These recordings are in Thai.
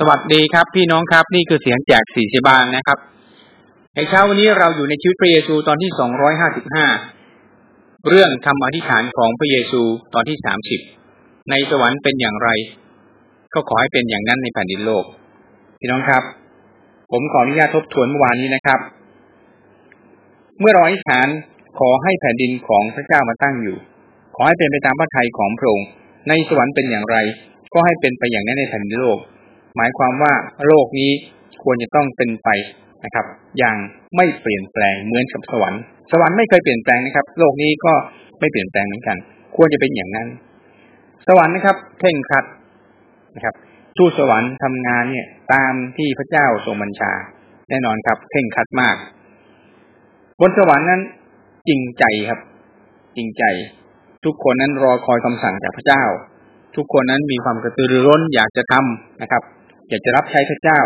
สวัสดีครับ พี่น้องครับ นี่คือเสียงแจกสี่สิบาลนะครับในเช้าวันนี้เราอยู่ในชีวิตพระเยซูตอนที่สองร้อยห้าสิบห้าเรื่องคำอธิษฐานของพระเยซูตอนที่สามสิบในสวรรค์เป็นอย่างไร ก็ขอให้เป็นอย่างนั้นในแผ่นดินโลก พี่น้องครับ ผมขออนุญาตทบทวนเมื่อวานนี้นะครับ เมื่อเราอธิษฐานขอให้แผ่นดินของพระเจ้ามาตั้งอยู่ ขอให้เป็นไปตามพระทัยของพระองค์ในสวรรค์เป็นอย่างไร ก็ให้เป็นไปอย่างนั้นในแผ่นดินโลก หมายความว่าโลกนี้ควรจะต้องเป็นไปนะครับ อย่างไม่เปลี่ยนแปลงเหมือนกับสวรรค์ สวรรค์ไม่เคยเปลี่ยนแปลงนะครับ โลกนี้ก็ไม่เปลี่ยนแปลงเหมือนกัน ควรจะเป็นอย่างนั้น สวรรค์นะครับเข่งครัดนะครับทูตสวรรค์ทำงานเนี่ย ตามที่พระเจ้าทรงบัญชา แน่นอนครับเข่งครัดมาก บนสวรรค์นั้นจริงใจครับ จริงใจ ทุกคนนั้นรอคอยคำสั่งจากพระเจ้า ทุกคนนั้นมีความกระตือรือร้นอยากจะทำนะครับ อยากจะรับใช้พระเจ้า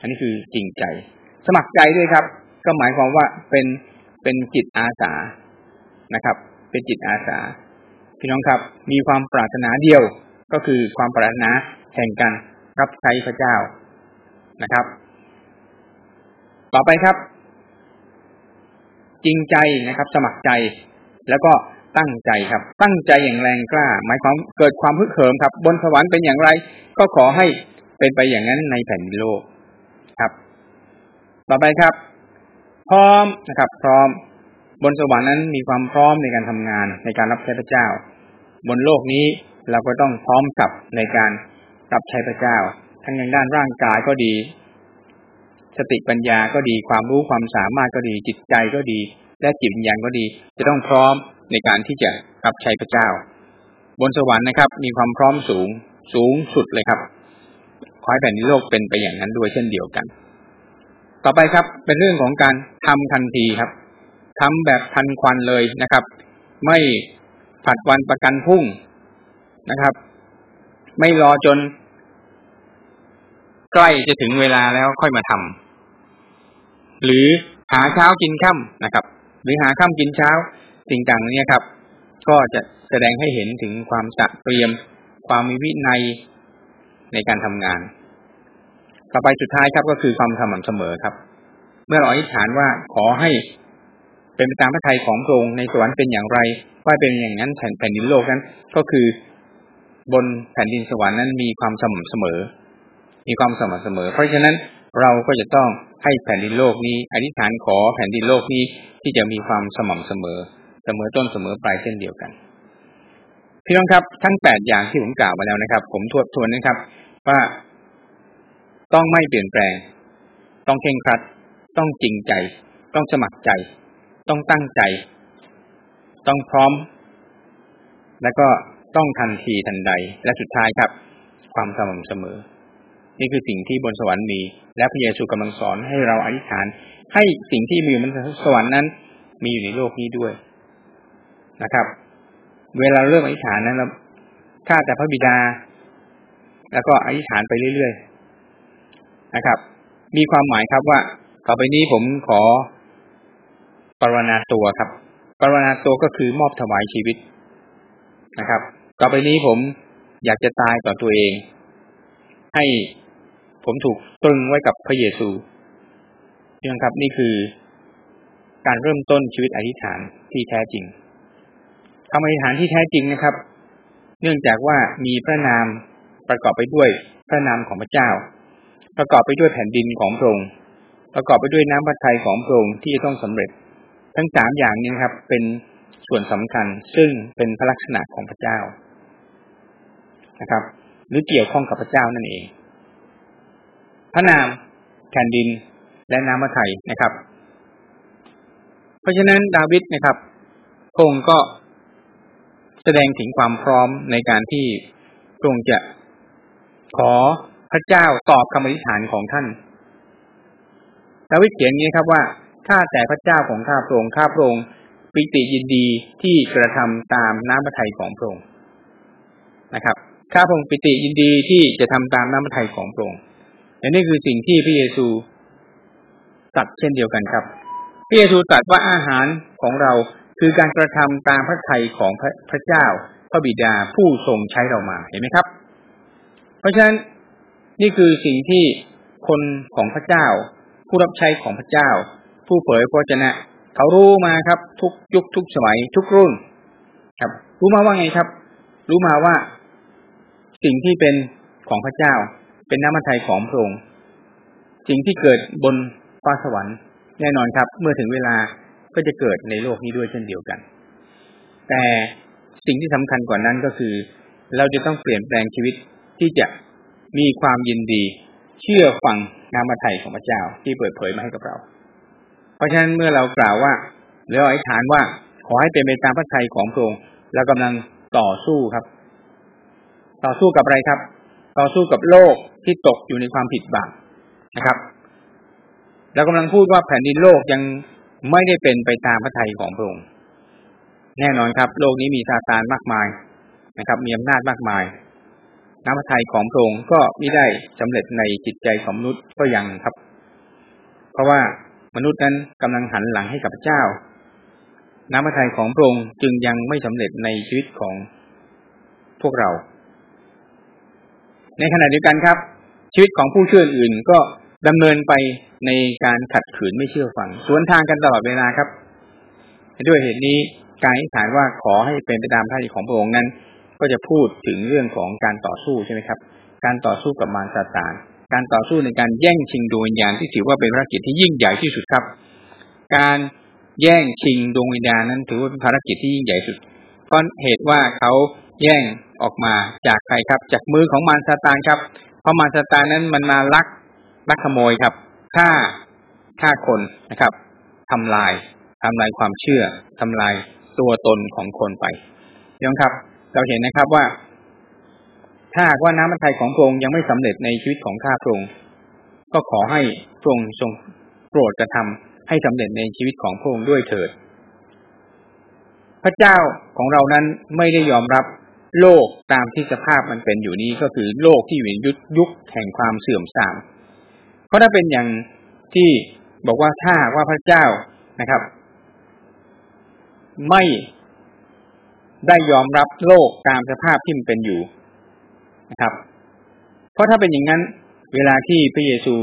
อันนี้คือจริงใจ สมัครใจด้วยครับ ก็หมายความว่าเป็นเป็นจิตอาสานะครับ เป็นจิตอาสา พี่น้องครับ มีความปรารถนาเดียวก็คือความปรารถนาแห่งการรับใช้พระเจ้านะครับ ต่อไปครับ จริงใจนะครับ สมัครใจแล้วก็ตั้งใจครับ ตั้งใจอย่างแรงกล้า หมายความเกิดความพึกเหิมครับ บนสวรรค์เป็นอย่างไร ก็ขอให้ เป็นไปอย่างนั้นในแผ่นโลกครับ ต่อไปครับ พร้อมนะครับ พร้อม บนสวรรค์นั้นมีความพร้อมในการทำงานในการรับใช้พระเจ้า บนโลกนี้เราก็ต้องพร้อมกับในการรับใช้พระเจ้า ทั้งในด้านร่างกายก็ดี สติปัญญาก็ดีความรู้ความสามารถก็ดีจิตใจก็ดี และจิตวิญญาณก็ดี จะต้องพร้อมในการที่จะรับใช้พระเจ้า บนสวรรค์นะครับ มีความพร้อมสูงสูงสุดเลยครับ ขอให้แผ่นดินโลกเป็นไปอย่างนั้นด้วยเช่นเดียวกัน ต่อไปครับ เป็นเรื่องของการทำทันทีครับทำแบบทันควันเลยนะครับ ไม่ผัดวันประกันพุ่งนะครับ ไม่รอจน ใกล้จะถึงเวลาแล้วค่อยมาทำหรือหาเช้ากินค่ำนะครับ หรือหาค่ำกินเช้าสิ่งต่างนี้ครับ ก็จะแสดงให้เห็นถึงความสะเตรียม ความมีวินัย ในการทำงาน ต่อไปสุดท้ายครับก็คือความสม่ำเสมอครับ เมื่อเราอธิษฐานว่าขอให้เป็นไปตามพระทัยของพระองค์ในสวรรค์เป็นอย่างไร ว่าเป็นอย่างนั้นแผ่นแผ่นดินโลกนั้น ก็คือบนแผ่นดินสวรรค์นั้นมีความสม่ำเสมอ มีความสม่ำเสมอ เพราะฉะนั้นเราก็จะต้องให้แผ่นดินโลกนี้ อธิษฐานขอแผ่นดินโลกนี้ที่จะมีความสม่ำเสมอ เสมอต้นเสมอปลายเช่นเดียวกัน พี่น้องครับทั้งแปดอย่างที่ผมกล่าวมาแล้วนะครับ ผมทวนทวนนะครับ ว่าต้องไม่เปลี่ยนแปลง ต้องเข่งครัด ต้องจริงใจ ต้องสมัครใจ ต้องตั้งใจ ต้องพร้อม และก็ต้องทันทีทันใด และสุดท้ายครับ ความสม่ำเสมอ นี่คือสิ่งที่บนสวรรค์มี และพระเยซูกำลังสอนให้เราอธิษฐาน ให้สิ่งที่มีอยู่บนสวรรค์นั้น มีอยู่ในโลกนี้ด้วยนะครับ เวลาเริ่มอธิษฐานนั้นเราข้าแต่พระบิดา แล้วก็อธิษฐานไปเรื่อยๆนะครับ มีความหมายครับว่า ต่อไปนี้ผมขอปรนนาตัวครับปรนนาตัวก็คือมอบถวายชีวิตนะครับ ต่อไปนี้ผมอยากจะตายต่อตัวเอง ให้ผมถูกตรึงไว้กับพระเยซูนี่ครับนี่คือการเริ่มต้นชีวิตอธิษฐานที่แท้จริง คำอธิษฐานที่แท้จริงนะครับ เนื่องจากว่ามีพระนามประกอบไปด้วยพระนามของพระเจ้า ประกอบไปด้วยแผ่นดินของพระองค์ประกอบไปด้วยน้ำพระทัยของพระองค์ที่จะต้องสำเร็จ ทั้งสามอย่างนี้ครับ เป็นส่วนสำคัญซึ่งเป็นพระลักษณะของพระเจ้านะครับ หรือเกี่ยวข้องกับพระเจ้านั่นเอง พระนามแผ่นดินและน้ำพระทัยนะครับ เพราะฉะนั้นดาวิดนะครับพระองค์ก็ แสดงถึงความพร้อมในการที่พระองค์จะขอพระเจ้าตอบคำอธิษฐานของท่านดาวิดเขียนนี้ครับว่าข้าแต่พระเจ้าของข้าพระองค์ข้าพระองค์ปิติยินดีที่กระทำตามน้ำพระทัยของพระองค์นะครับ ข้าพระองค์ปิติยินดีที่จะทำตามน้ำพระทัยของพระองค์และนี่คือสิ่งที่พระเยซูตัดเช่นเดียวกันครับพระเยซูตรัสว่าอาหารของเรา คือการกระทำตามพระทัยของพระพระเจ้าพระบิดาผู้ทรงใช้เรามาเห็นไหมครับ เพราะฉะนั้นนี่คือสิ่งที่คนของพระเจ้า ผู้รับใช้ของพระเจ้า ผู้เผยพระชนะ เขารู้มาครับ ทุกยุคทุกสมัยทุกรุ่น ครับ รู้มาว่าไงครับ รู้มาว่า สิ่งที่เป็นของพระเจ้า เป็นน้ำมันไทยของพระองค์สิ่งที่เกิดบนฟ้าสวรรค์แน่นอนครับ เมื่อถึงเวลา ก็จะเกิดในโลกนี้ด้วยเช่นเดียวกัน แต่สิ่งที่สำคัญกว่านั้นก็คือ เราจะต้องเปลี่ยนแปลงชีวิตที่จะมีความยินดี เชื่อฟังน้ำมันไทยของพระเจ้าที่เปิดเผยมาให้กับเรา เพราะฉะนั้นเมื่อเรากล่าวว่าหรืออธิษฐานว่าขอให้เป็นไปตามพระทัยของพระองค์เรากำลังต่อสู้ครับ ต่อสู้กับอะไรครับ ต่อสู้กับโลกที่ตกอยู่ในความผิดบาปนะครับเรากำลังพูดว่าแผ่นดินโลกยัง ไม่ได้เป็นไปตามพระทัยของพระองค์แน่นอนครับ โลกนี้มีซาตานมากมายนะครับ มีอำนาจมากมายน้ำพระทัยของพระองค์ก็ไม่ได้สำเร็จในจิตใจของมนุษย์ก็ยังครับ เพราะว่ามนุษย์นั้นกำลังหันหลังให้กับพระเจ้า น้ำพระทัยของพระองค์จึงยังไม่สำเร็จในชีวิตของพวกเรา ในขณะเดียวกันครับ ชีวิตของผู้เชื่ออื่นก็ ดำเนินไปในการขัดขืนไม่เชื่อฟัง สวนทางกันตลอดเวลาครับ ด้วยเหตุนี้การอธิษฐานว่าขอให้เป็นไปตามท่าทีของพระองค์นั้น ก็จะพูดถึงเรื่องของการต่อสู้ใช่ไหมครับ การต่อสู้กับมารซาตานการต่อสู้ในการแย่งชิงดวงวิญญาณที่ถือว่าเป็นภารกิจที่ยิ่งใหญ่ที่สุดครับ การแย่งชิงดวงวิญญาณนั้นถือว่าเป็นภารกิจที่ยิ่งใหญ่สุดเพราะเหตุว่าเขาแย่งออกมาจากใครครับ จากมือของมารซาตานครับ เพราะมารซาตานนั้นมันมาลัก ลักขโมยครับฆ่าฆ่าคนนะครับทำลายทำลายความเชื่อทำลายตัวตนของคนไปยองครับ เราเห็นนะครับว่า ถ้าว่าน้ำมันไทยของพระองค์ยังไม่สำเร็จในชีวิตของข้าพระองค์ก็ขอให้พระองค์ทรงโปรดกระทำให้สำเร็จในชีวิตของพระองค์ด้วยเถิด พระเจ้าของเรานั้นไม่ได้ยอมรับโลกตามที่สภาพมันเป็นอยู่นี้ก็คือโลกที่อยู่ในยุคยุคแห่งความเสื่อมทราม ราะถ้าเป็นอย่างที่บอกว่าถ้าว่าพระเจ้านะครับ ไม่ได้ยอมรับโลกตามสภาพที่มันเป็นอยู่นะครับ เพราะถ้าเป็นอย่างนั้น เวลาที่พระเยซู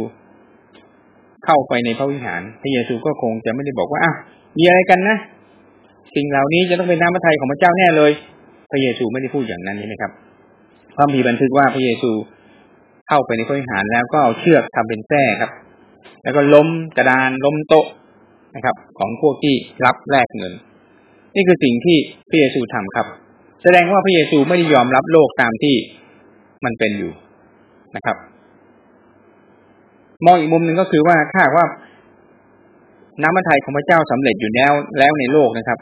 เข้าไปในพระวิหาร พระเยซูก็คงจะไม่ได้บอกว่าอะมีอะไรกันนะสิ่งเหล่านี้จะต้องเป็นน้ำพระทัยของพระเจ้าแน่เลย พระเยซูไม่ได้พูดอย่างนั้นใช่ไหมครับพระมีบันทึกว่าพระเยซู เข้าไปในพระวิหารแล้วก็เอาเชือกทำเป็นแส้ครับ แล้วก็ล้มกระดานล้มโต๊ะนะครับ ของพวกที่รับแลกเงิน นี่คือสิ่งที่พระเยซูทำครับ แสดงว่าพระเยซูไม่ได้ยอมรับโลกตามที่มันเป็นอยู่นะครับ มองอีกมุมหนึ่งก็คือว่าถ้าว่าน้ำมันไทยของพระเจ้าสำเร็จอยู่แล้วแล้วในโลกนะครับ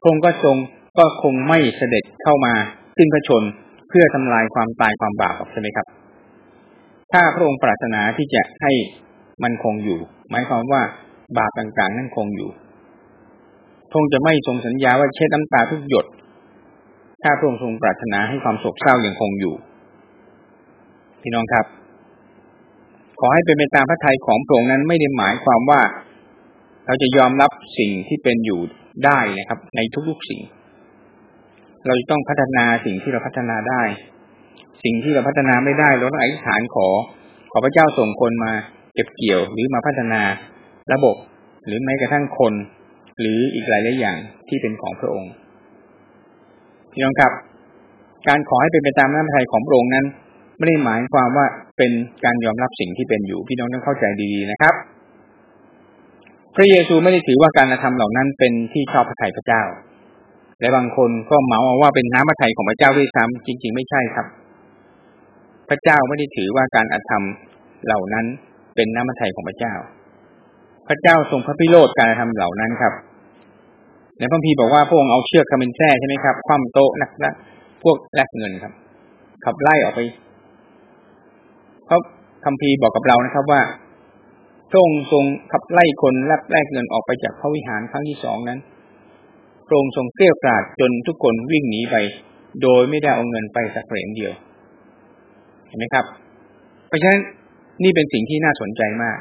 พระองค์ก็ทรงก็คงไม่เสด็จเข้ามาสิ้นพระชนเพื่อทำลายความตายความบาปใช่ไหมครับ ถ้าพระองค์ปรารถนาที่จะให้มันคงอยู่ หมายความว่าบาปต่างๆ นั้นคงอยู่พระองค์จะไม่ทรงสัญญาว่าเช็ดน้ำตาทุกหยด ถ้าพระองค์ทรงปรารถนาให้ความโศกเศร้ายังคงอยู่ พี่น้องครับ ขอให้เป็นไปตามพระทัยของพระองค์นั้นไม่ได้หมายความว่า เราจะยอมรับสิ่งที่เป็นอยู่ได้นะครับ ในทุกๆสิ่ง เราจะต้องพัฒนาสิ่งที่เราพัฒนาได้ สิ่งที่เราพัฒนาไม่ได้เราต้องอธิษฐานขอ ขอพระเจ้าส่งคนมาเก็บเกี่ยวหรือมาพัฒนาระบบ หรือแม้กระทั่งคน หรืออีกหลายหลายอย่างที่เป็นของพระองค์พี่น้องครับ การขอให้เป็นไปตามน้ำพระทัยของพระองค์นั้น ไม่ได้หมายความว่าเป็นการยอมรับสิ่งที่เป็นอยู่พี่น้องต้องเข้าใจดีๆนะครับ พระเยซูไม่ได้ถือว่าการกระทำเหล่านั้นเป็นที่ชอบพระทัยพระเจ้า และบางคนก็เหมาว่าเป็นน้ำพระทัยของพระเจ้าด้วยซ้ำจริง ๆ ไม่ใช่ครับ พระเจ้าไม่ได้ถือว่าการอธรรมเหล่านั้นเป็นน้ำมันไทยของพระเจ้า พระเจ้าทรงพระพิโรธการทำเหล่านั้นครับ ในพระพีบอกว่าพระองค์เอาเชือกคำเป็นแท้ใช่ไหมครับ คว่ำโต๊ะนักละพวกแลกเงินครับ ขับไล่ออกไปเพราะคำพีบอกกับเรานะครับว่าพระองค์ทรงขับไล่คนแลกแลกเงินออกไปจากพระวิหารครั้งที่สองนั้นพระองค์ทรงเกลี้ยกล่อมจนทุกคนวิ่งหนีไป โดยไม่ได้เอาเงินไปสักเหรียญเดียว เห็นไหมครับ เพราะฉะนั้นนี่เป็นสิ่งที่น่าสนใจมาก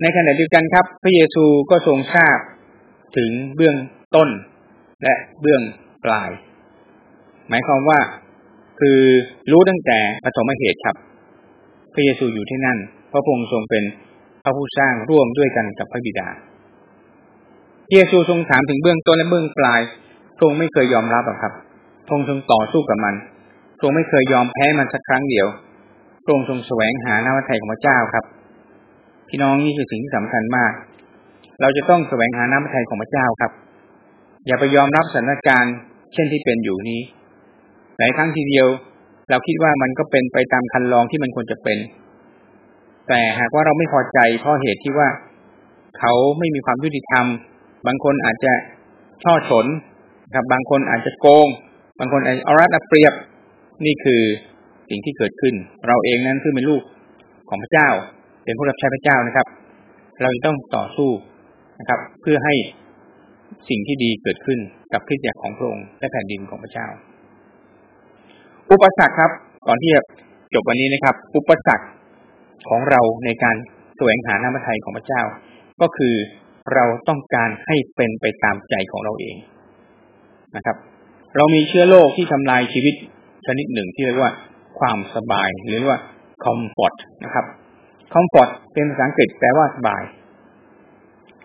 ในขณะเดียวกันครับ พระเยซูก็ทรงทราบถึงเบื้องต้นและเบื้องปลาย หมายความว่าคือรู้ตั้งแต่ปฐมเหตุครับ พระเยซูอยู่ที่นั่นเพราะพระองค์ทรงเป็นพระผู้สร้างร่วมด้วยกันกับพระบิดา พระเยซูทรงถามถึงเบื้องต้นและเบื้องปลายพรงไม่เคยยอมรับหรอกครับพรงทรงต่อสู้กับมัน รงไม่เคยยอมแพ้มันสักครั้งเดียวพระองค์ทรงแสวงหาน้ำพระทัยของพระเจ้าครับ พี่น้องนี่คือสิ่งที่สำคัญมาก เราจะต้องแสวงหาน้ำพระทัยของพระเจ้าครับ อย่าไปยอมรับสถานการณ์เช่นที่เป็นอยู่นี้ หลายครั้งทีเดียว เราคิดว่ามันก็เป็นไปตามคันลองที่มันควรจะเป็น แต่หากว่าเราไม่พอใจเพราะเหตุที่ว่าเขาไม่มีความยุติธรรม บางคนอาจจะช่อฉนครับ บางคนอาจจะโกง บางคนอาจจะเอารัดเอาเปรียบ นี่คือสิ่งที่เกิดขึ้น เราเองนั้นคือเป็นลูกของพระเจ้า เป็นผู้รับใช้พระเจ้านะครับ เราจะต้องต่อสู้นะครับ เพื่อให้สิ่งที่ดีเกิดขึ้นกับคริจักของพระองค์และแผ่นดินของพระเจ้า อุปสรรคครับ ก่อนที่จะจบวันนี้นะครับ อุปสรรคของเราในการแสวงหาน้ำพระทัยของพระเจ้า ก็คือเราต้องการให้เป็นไปตามใจของเราเองนะครับ เรามีเชื้อโรคที่ทำลายชีวิต ชนิดหนึ่งที่เรียกว่าความสบายหรือว่า comfort นะครับ comfort เป็นภาษาอังกฤษแปลว่าสบาย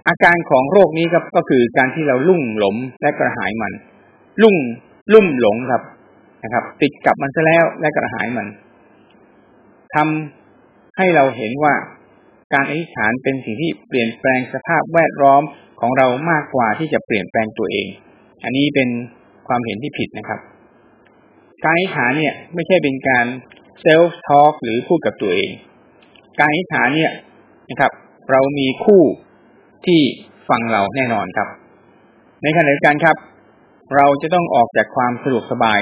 อาการของโรคนี้ครับก็คือการที่เราลุ่งหลงและกระหายมัน ลุ่งลุ่มหลงครับนะครับ ติดกับมันซะแล้วและกระหายมันทำให้เราเห็นว่าการอธิษฐานเป็นสิ่งที่เปลี่ยนแปลงสภาพแวดล้อมของเรามากกว่าที่จะเปลี่ยนแปลงตัวเอง อันนี้เป็นความเห็นที่ผิดนะครับ การอธิษฐานเนี่ยไม่ใช่เป็นการเซลฟ์ทอล์กหรือพูดกับตัวเอง การอธิษฐานเนี่ยนะครับ เรามีคู่ที่ฟังเราแน่นอนครับ ในขณะเดียวกันครับ เราจะต้องออกจากความสะดวกสบาย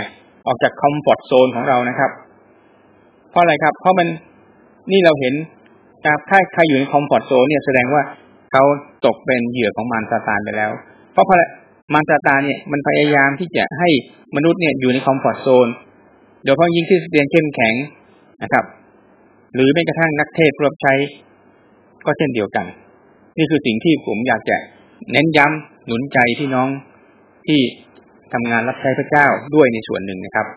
ออกจาก comfort zone ของเรานะครับ เพราะอะไรครับ เพราะมันนี่เราเห็นครับถ้าใครอยู่ใน comfort zone เนี่ยแสดงว่าเขาตกเป็นเหยื่อของมารซาตานไปแล้ว เพราะ มารซาตานเนี่ยมันพยายามที่จะให้มนุษย์เนี่ยอยู่ใน comfort zone โดยเฉพาะยิ่งที่เรียนเข้มแข็งนะครับ หรือแม้กระทั่งนักเทศรับใช้ก็เช่นเดียวกัน นี่คือสิ่งที่ผมอยากจะเน้นย้ำหนุนใจที่น้องที่ทำงานรับใช้พระเจ้าด้วยในส่วนหนึ่งนะครับ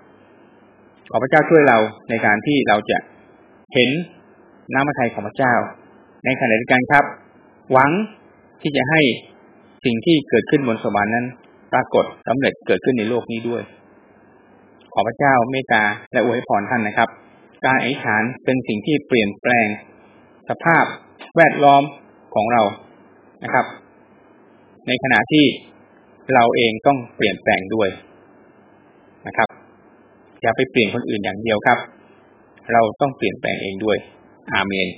ขอพระเจ้าช่วยเราในการที่เราจะเห็นน้ำพระทัยของพระเจ้า ในขณะเดียวกันครับ หวังที่จะให้ สิ่งที่เกิดขึ้นบนสวรรค์นั้น ปรากฏสำเร็จเกิดขึ้นในโลกนี้ด้วย ขอพระเจ้าเมตตาและอวยพรท่านนะครับ การอธิษฐานเป็นสิ่งที่เปลี่ยนแปลง สภาพแวดล้อมของเรานะครับ ในขณะที่เราเองต้องเปลี่ยนแปลงด้วยนะครับอย่าไปเปลี่ยนคนอื่นอย่างเดียวครับ เราต้องเปลี่ยนแปลงเองด้วย อาเมน